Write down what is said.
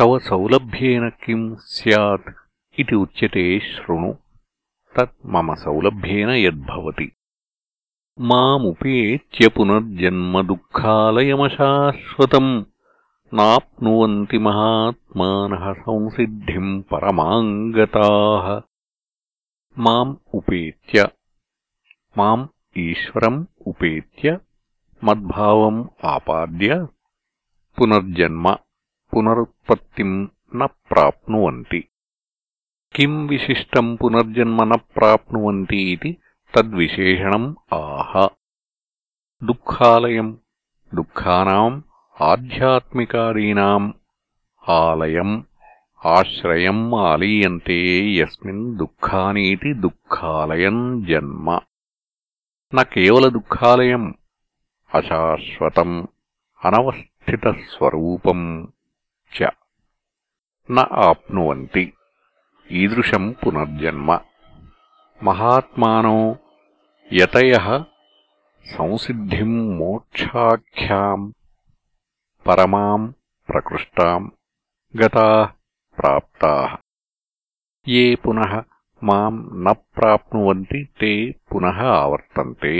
తవ సౌలభ్యేన కిం స్యాత్ ఇది ఉచ్యతే శృణు తత్ మమ సౌలభ్యేన యద్భవతి. మాముపేత్య పునర్జన్మదుఃఖాలయమశాశ్వతం నాప్నువంతి మహాత్మానః సంసిద్ధిం పరమాం గతాః మాం ఉపేత్య మాం ఈశ్వరం ఉపేత్య మద్భావం ఆపాద్య పునర్జన్మ పునరుత్పత్తిం న ప్రాప్నువంతి. కిం విశిష్టం పునర్జన్మ న ప్రాప్నువంతి ఇది తద్విశేషణం ఆహ. దుఃఖాలయం దుఃఖానాం ఆధ్యాత్మికాదీనాం ఆలయం ఆశ్రయం ఆలీయంతే యస్మిన్ దుఃఖానీతి దుఃఖాలయం జన్మ. న కేవల దుఃఖాలయం అశాశ్వతం అనవస్థితస్వరూపం. च न आप्नुवन्ति ईदृशम् पुनर्जन्म महात्मानो यतयः संसिद्धिम् मोक्षाख्याम् परमाम् प्रकृष्टाम् गताः प्राप्ताः ये पुनः माम् न प्राप्नुवन्ति ते पुनः आवर्तन्ते